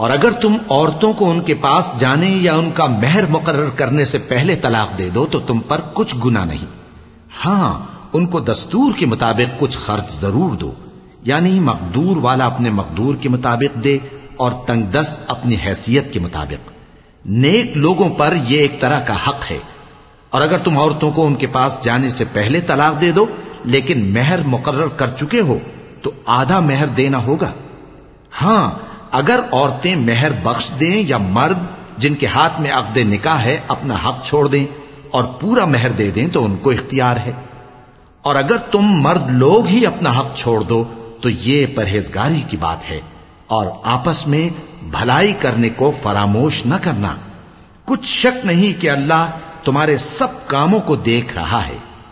और अगर तुम औरतों को उनके पास जाने या उनका मेहर मुकर्र करने से पहले तलाक दे दो तो तुम पर कुछ गुना नहीं हां उनको दस्तूर के मुताबिक कुछ खर्च जरूर दो यानी मकदूर वाला अपने मकदूर के मुताबिक दे और तंगदस्त अपनी हैसियत के मुताबिक नेक लोगों पर यह एक तरह का हक है। और अगर तुम औरतों को उनके पास जाने से पहले तलाक दे दो, लेकिन मेहर मुकर्र कर चुके हो तो आधा मेहर देना होगा। हाँ, अगर औरतें मेहर बख्श दें या मर्द जिनके हाथ में अकद निकाह है, अपना हक छोड़ दें और पूरा मेहर दे दें तो उनको इख्तियार है। और अगर तुम मर्द लोग ही अपना हक छोड़ दो तो ये परहेजगारी की बात है। और आपस में भलाई करने को फरामोश न करना कुछ शक नहीं कि अल्लाह तुम्हारे सब कामों को देख रहा है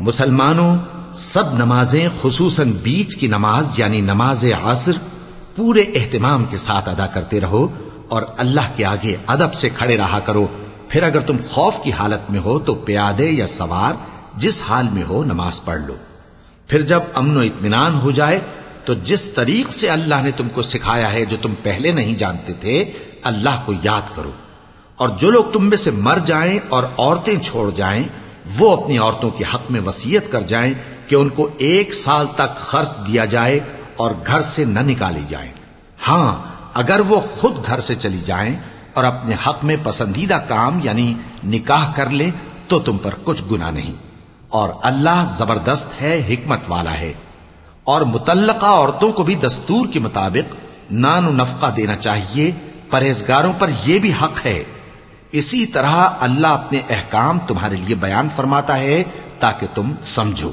मुसलमानों सब नमाजें खसूसन बीच की नमाज यानी नमाज असर पूरे एहतमाम के साथ अदा करते रहो और अल्लाह के आगे अदब से खड़े रहा करो फिर अगर तुम खौफ की हालत में हो तो प्यादे या सवार जिस हाल में हो नमाज पढ़ लो फिर जब अमन इतमान हो जाए तो जिस तरीक से अल्लाह ने तुमको सिखाया है जो तुम पहले नहीं जानते थे, अल्लाह को याद करो। और जो लोग तुम में से मर जाएँ और औरतें छोड़ जाएँ, वो अपनी औरतों के हक में वसीयत कर जाएँ कि उनको एक साल तक खर्च दिया जाए और घर से न निकाली जाए। हाँ, अगर वो खुद घर से चली जाएँ और अपने हक में पसंदीदा काम यानी निकाह कर ले तो तुम पर कुछ गुना नहीं। और अल्लाह जबरदस्त है हिकमत वाला है और मुतलका औरतों को भी दस्तूर के मुताबिक नान नफका देना चाहिए परहेजगारों पर यह भी हक है इसी तरह अल्लाह अपने अहकाम तुम्हारे लिए बयान फरमाता है ताकि तुम समझो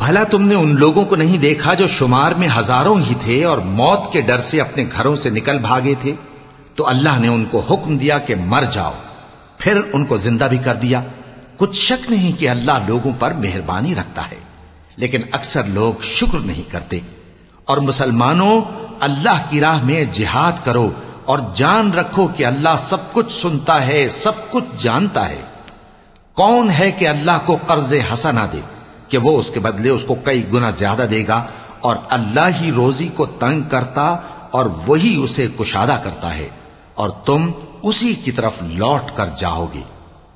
भला तुमने उन लोगों को नहीं देखा जो शुमार में हजारों ही थे और मौत के डर से अपने घरों से निकल भागे थे तो अल्लाह ने उनको हुक्म दिया कि मर जाओ फिर उनको जिंदा भी कर दिया कुछ शक नहीं कि अल्लाह लोगों पर मेहरबानी रखता है, लेकिन अक्सर लोग शुक्र नहीं करते। और मुसलमानों, अल्लाह की राह में जिहाद करो और जान रखो कि अल्लाह सब कुछ सुनता है, सब कुछ जानता है। कौन है कि अल्लाह को कर्ज हसना दे, कि वो उसके बदले उसको कई गुना ज़्यादा देगा और अल्लाह ही रोजी को तंग करता और वही उसे कुशादा करता है, और तुम उसी की तरफ़ लौट कर जाओगे।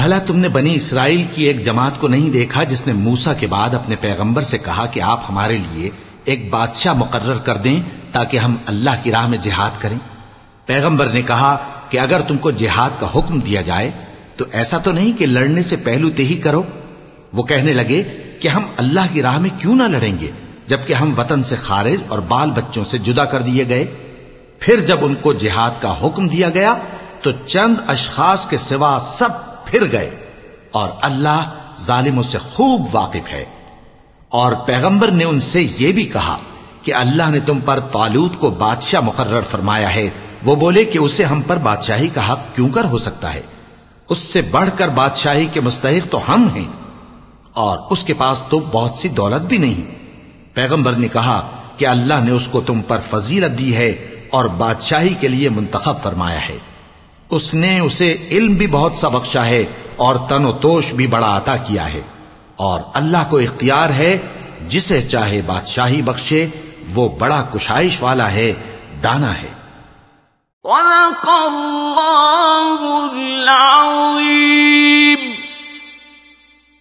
भला तुमने बनी इसराइल की एक जमात को नहीं देखा जिसने मूसा के बाद अपने पैगंबर से कहा कि आप हमारे लिए एक बादशाह मुकर्र कर दें ताकि हम अल्लाह की राह में जिहाद करें? पैगंबर ने कहा कि अगर तुमको जिहाद का हुक्म दिया जाए तो ऐसा तो नहीं कि लड़ने से पहलू ते ही करो। वो कहने लगे कि हम अल्लाह की राह में क्यों ना लड़ेंगे, जबकि हम वतन से खारिज और बाल बच्चों से जुदा कर दिए गए। फिर जब उनको जिहाद का हुक्म दिया गया तो चंद अशखास के सिवा सब फिर गए और अल्लाह जालिमों से खूब वाकिफ है। और पैगंबर ने उनसे यह भी कहा कि अल्लाह ने तुम पर तालूत को बादशाह मुकर्र फरमाया है। वो बोले कि उसे हम पर बादशाही का हक क्यों कर हो सकता है? उससे बढ़कर बादशाही के मुस्तक तो हम हैं और उसके पास तो बहुत सी दौलत भी नहीं। पैगंबर ने कहा कि अल्लाह ने उसको तुम पर फजीलत दी है और बादशाही के लिए मुंतखब फरमाया है। उसने उसे इल्म भी बहुत सा बख्शा है और तनोतोष भी बड़ा अता किया है। और अल्लाह को इख्तियार है, जिसे चाहे बादशाही बख्शे, वो बड़ा कुशाइश वाला है, दाना है।